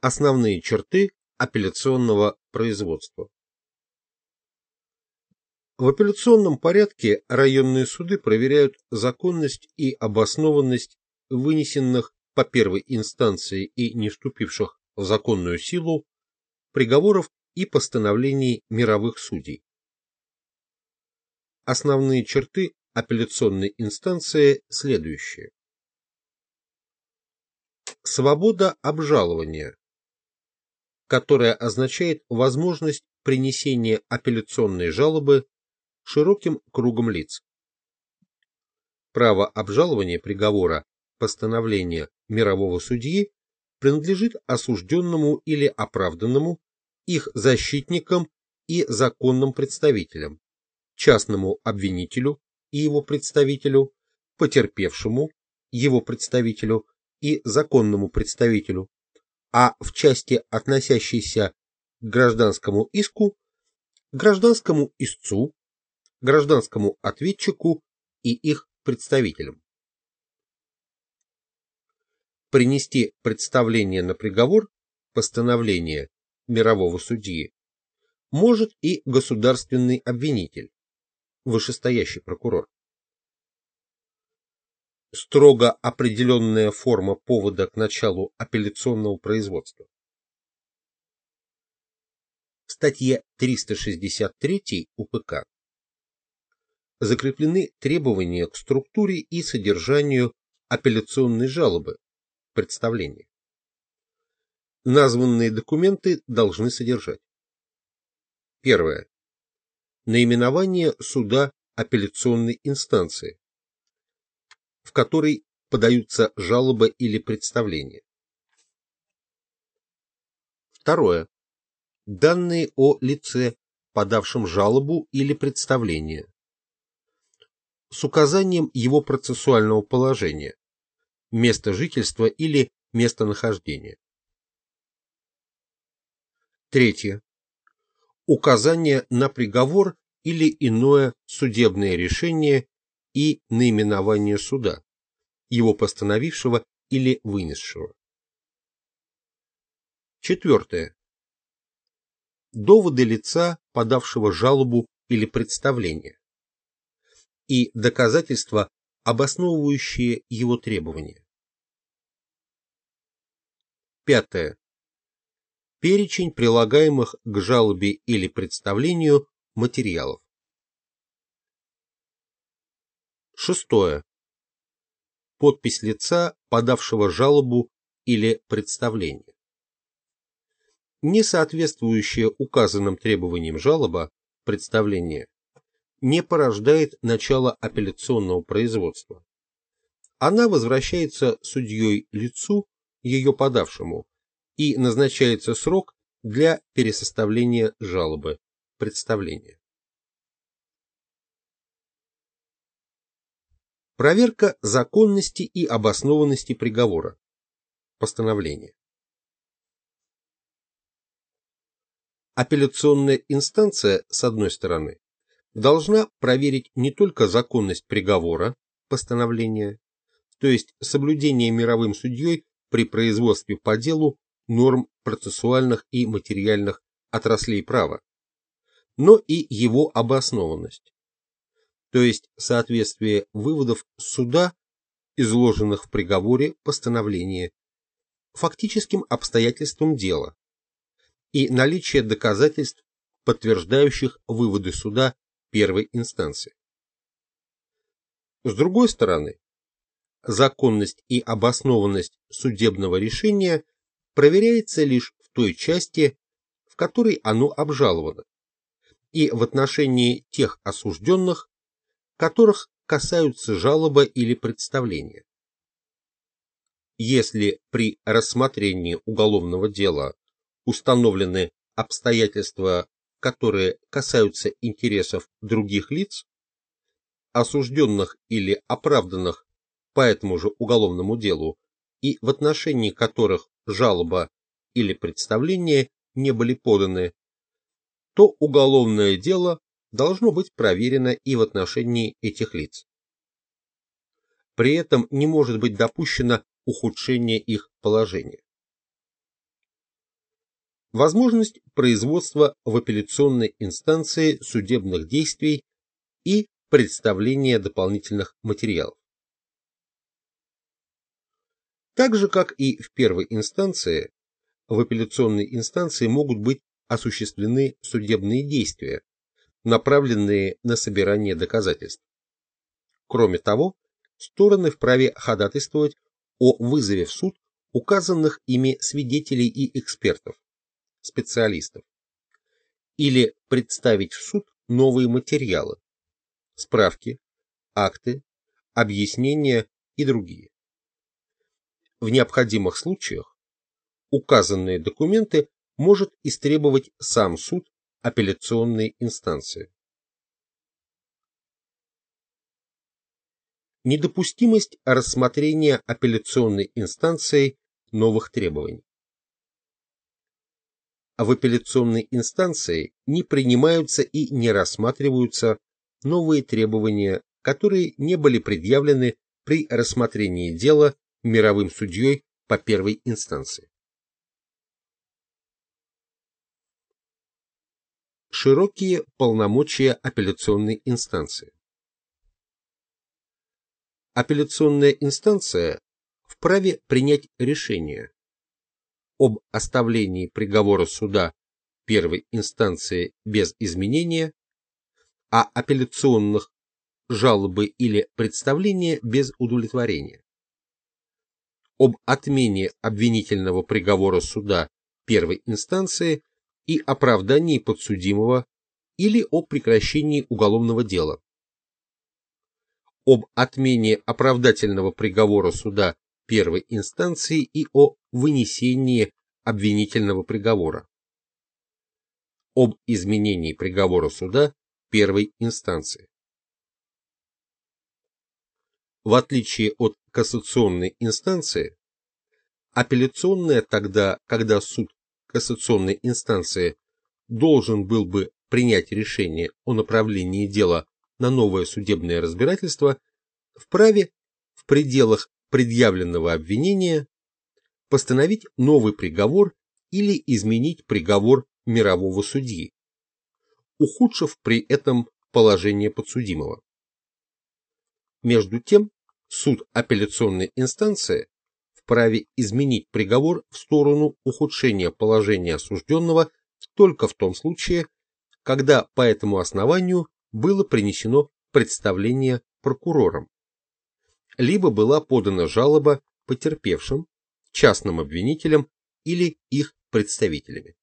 Основные черты апелляционного производства. В апелляционном порядке районные суды проверяют законность и обоснованность вынесенных по первой инстанции и не вступивших в законную силу приговоров и постановлений мировых судей. Основные черты апелляционной инстанции следующие. Свобода обжалования, которая означает возможность принесения апелляционной жалобы широким кругом лиц. Право обжалования приговора постановления мирового судьи принадлежит осужденному или оправданному, их защитникам и законным представителям, частному обвинителю и его представителю, потерпевшему, его представителю и законному представителю, а в части, относящейся к гражданскому иску, гражданскому истцу, гражданскому ответчику и их представителям. Принести представление на приговор, постановление мирового судьи, может и государственный обвинитель, вышестоящий прокурор. Строго определенная форма повода к началу апелляционного производства. В статье 363 УПК закреплены требования к структуре и содержанию апелляционной жалобы, представления. Названные документы должны содержать. Первое. Наименование суда апелляционной инстанции, в которой подаются жалобы или представления. Второе. Данные о лице, подавшем жалобу или представление, с указанием его процессуального положения, места жительства или местонахождения. Третье. Указание на приговор или иное судебное решение и наименование суда, его постановившего или вынесшего. Четвертое. Доводы лица, подавшего жалобу или представление, и доказательства, обосновывающие его требования. Пятое перечень прилагаемых к жалобе или представлению материалов. Шестое. Подпись лица, подавшего жалобу или представление. Не соответствующая указанным требованиям жалоба, представление, не порождает начало апелляционного производства. Она возвращается судьей лицу, ее подавшему, и назначается срок для пересоставления жалобы, представления. Проверка законности и обоснованности приговора, постановления. Апелляционная инстанция, с одной стороны, должна проверить не только законность приговора, постановления, то есть соблюдение мировым судьей при производстве по делу норм процессуальных и материальных отраслей права, но и его обоснованность, то есть соответствие выводов суда, изложенных в приговоре постановления, фактическим обстоятельствам дела и наличие доказательств, подтверждающих выводы суда первой инстанции. С другой стороны, законность и обоснованность судебного решения – проверяется лишь в той части, в которой оно обжаловано, и в отношении тех осужденных, которых касаются жалоба или представления. Если при рассмотрении уголовного дела установлены обстоятельства, которые касаются интересов других лиц, осужденных или оправданных по этому же уголовному делу, и в отношении которых жалоба или представление не были поданы, то уголовное дело должно быть проверено и в отношении этих лиц. При этом не может быть допущено ухудшение их положения. возможность производства в апелляционной инстанции судебных действий и представления дополнительных материалов. Так же, как и в первой инстанции, в апелляционной инстанции могут быть осуществлены судебные действия, направленные на собирание доказательств. Кроме того, стороны вправе ходатайствовать о вызове в суд указанных ими свидетелей и экспертов, специалистов, или представить в суд новые материалы, справки, акты, объяснения и другие. В необходимых случаях указанные документы может истребовать сам суд апелляционной инстанции. Недопустимость рассмотрения апелляционной инстанцией новых требований. В апелляционной инстанции не принимаются и не рассматриваются новые требования, которые не были предъявлены при рассмотрении дела мировым судьей по первой инстанции. Широкие полномочия апелляционной инстанции. Апелляционная инстанция вправе принять решение об оставлении приговора суда первой инстанции без изменения, а апелляционных жалобы или представления без удовлетворения, об отмене обвинительного приговора суда первой инстанции и оправдании подсудимого или о прекращении уголовного дела, об отмене оправдательного приговора суда первой инстанции и о вынесении обвинительного приговора, об изменении приговора суда первой инстанции. В отличие от кассационной инстанции, апелляционная тогда, когда суд кассационной инстанции должен был бы принять решение о направлении дела на новое судебное разбирательство, вправе в пределах предъявленного обвинения постановить новый приговор или изменить приговор мирового судьи, ухудшив при этом положение подсудимого. Между тем, суд апелляционной инстанции вправе изменить приговор в сторону ухудшения положения осужденного только в том случае, когда по этому основанию было принесено представление прокурором, либо была подана жалоба потерпевшим, частным обвинителям или их представителями.